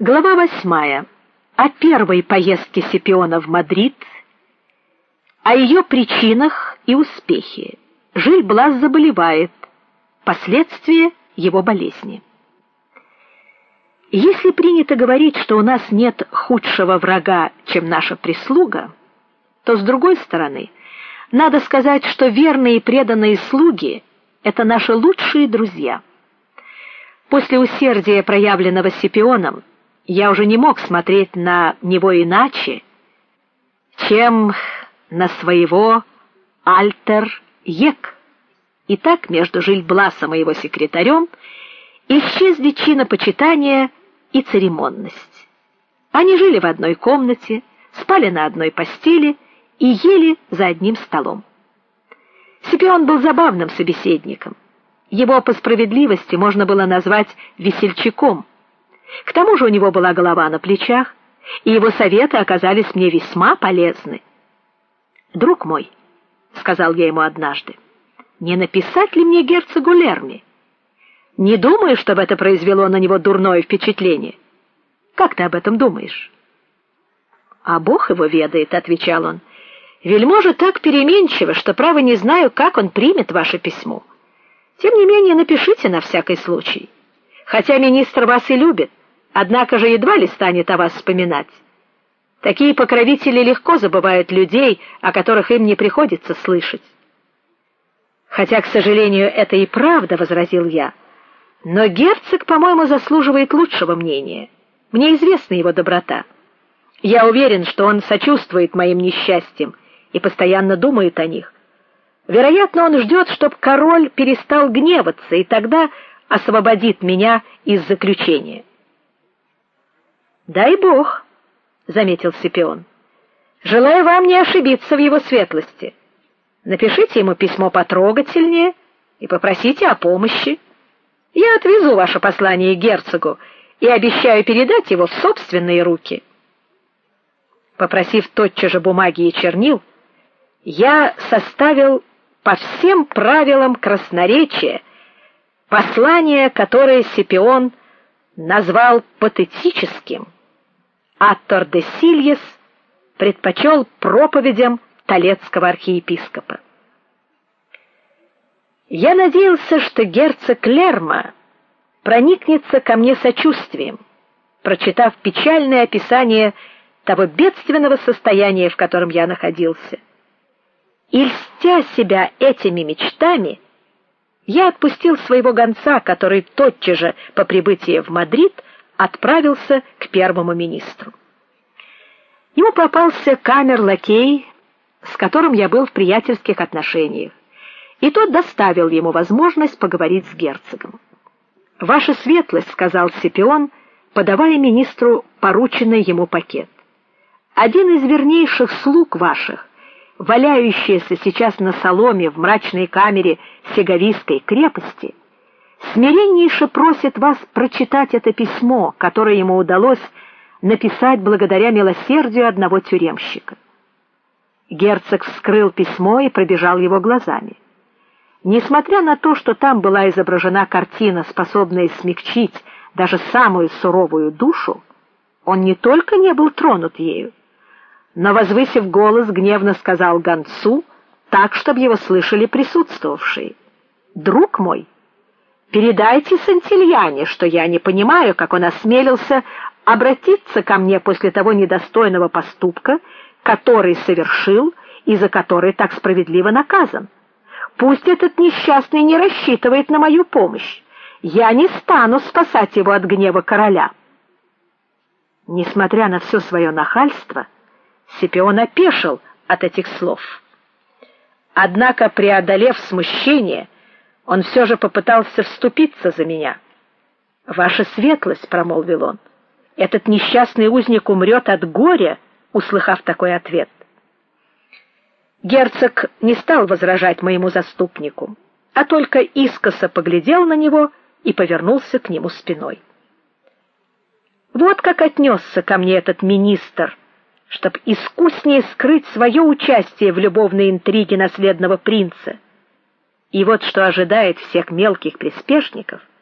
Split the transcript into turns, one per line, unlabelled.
Глава восьмая. О первой поездке Сепиона в Мадрид, о ее причинах и успехе. Жиль-Блас заболевает. Последствия его болезни. Если принято говорить, что у нас нет худшего врага, чем наша прислуга, то с другой стороны, надо сказать, что верные и преданные слуги это наши лучшие друзья. После усердия, проявленного Сепионом, я уже не мог смотреть на него иначе, чем на своего альтер-ек. И так между Жильбласом и его секретарем исчезли чинопочитание и церемонность. Они жили в одной комнате, спали на одной постели и ели за одним столом. Сипион был забавным собеседником. Его по справедливости можно было назвать весельчаком. К тому же у него была голова на плечах, и его советы оказались мне весьма полезны. "Друг мой", сказал я ему однажды. "Не написать ли мне герцогу Лерми? Не думаю, чтобы это произвело на него дурное впечатление. Как ты об этом думаешь?" "А Бог его ведает", отвечал он. Вельможа так переменчиво, что право не знаю, как он примет ваше письмо. Тем не менее, напишите на всякий случай. Хотя министр вас и любит, однако же едва ли станет о вас вспоминать. Такие покровители легко забывают людей, о которых им не приходится слышать. Хотя, к сожалению, это и правда, возразил я. Но герцог, по-моему, заслуживает лучшего мнения. Мне известна его доброта. Я уверен, что он сочувствует моим несчастьям и постоянно думает о них. Вероятно, он ждет, чтобы король перестал гневаться, и тогда освободит меня из заключения. Дай бог, заметил Сципион. Желаю вам не ошибиться в его светлости. Напишите ему письмо потрогательнее и попросите о помощи. Я отвезу ваше послание герцогу и обещаю передать его в собственные руки. Попросив тотчас же бумаги и чернил, я составил по всем правилам красноречия послание, которое Сепион назвал патетическим, а Тордесильес предпочел проповедям Толецкого архиепископа. Я надеялся, что герцог Лерма проникнется ко мне сочувствием, прочитав печальное описание того бедственного состояния, в котором я находился. И льстя себя этими мечтами, я отпустил своего гонца, который тотчас же по прибытии в Мадрид отправился к первому министру. Ему попался камер-лакей, с которым я был в приятельских отношениях, и тот доставил ему возможность поговорить с герцогом. "Ваша светлость", сказал Сепион, подавая министру порученный ему пакет. "Один из вернейших слуг ваших валяющаяся сейчас на соломе в мрачной камере Сеговийской крепости, смиреннейше просит вас прочитать это письмо, которое ему удалось написать благодаря милосердию одного тюремщика. Герцог вскрыл письмо и пробежал его глазами. Несмотря на то, что там была изображена картина, способная смягчить даже самую суровую душу, он не только не был тронут ею, но возвысив голос, гневно сказал гонцу, так чтобы его слышали присутствовавшие: "Друг мой, передайте Сантильяне, что я не понимаю, как он осмелился обратиться ко мне после того недостойного поступка, который совершил и за который так справедливо наказан. Пусть этот несчастный не рассчитывает на мою помощь. Я не стану спасать его от гнева короля". Несмотря на все свое нахальство, Сипион опешил от этих слов. Однако, преодолев смущение, он все же попытался вступиться за меня. "Ваша светлость", промолвил он. "Этот несчастный узник умрет от горя", услыхав такой ответ. Герцог не стал возражать моему заступнику, а только искоса поглядел на него и повернулся к нему спиной. Вот как отнесся ко мне этот министр чтобы искуснее скрыть свое участие в любовной интриге наследного принца. И вот что ожидает всех мелких приспешников —